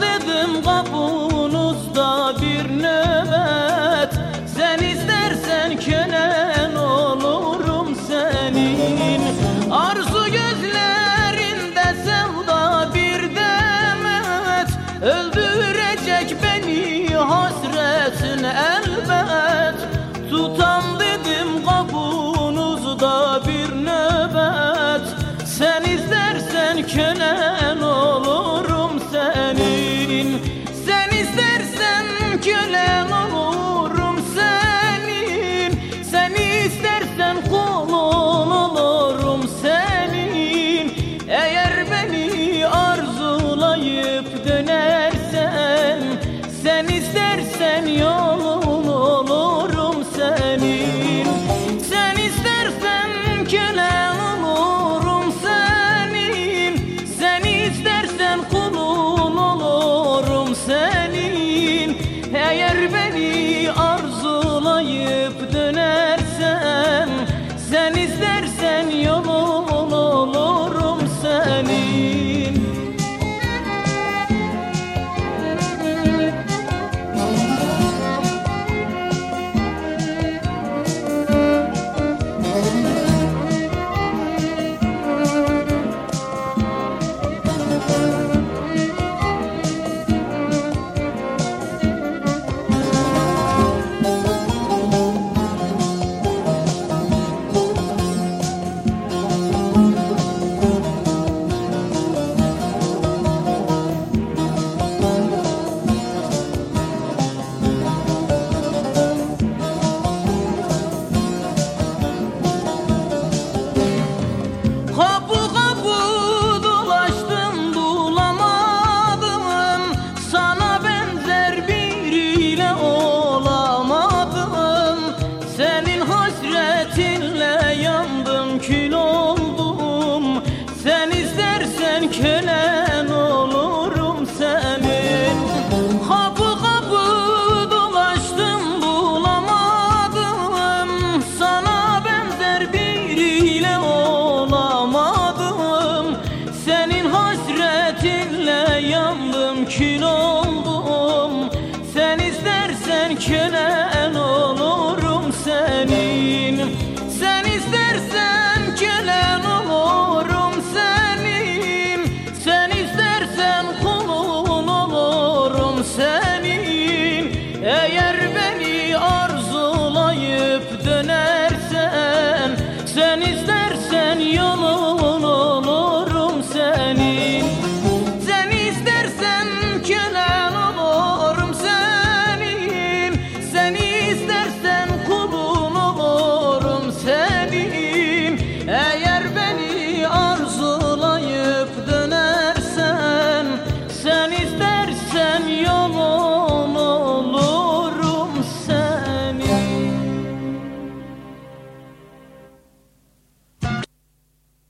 Dedim kapınızda bir nöbet. Sen istersen köle pelo kül oldum. Sen istersen kölen yandım kül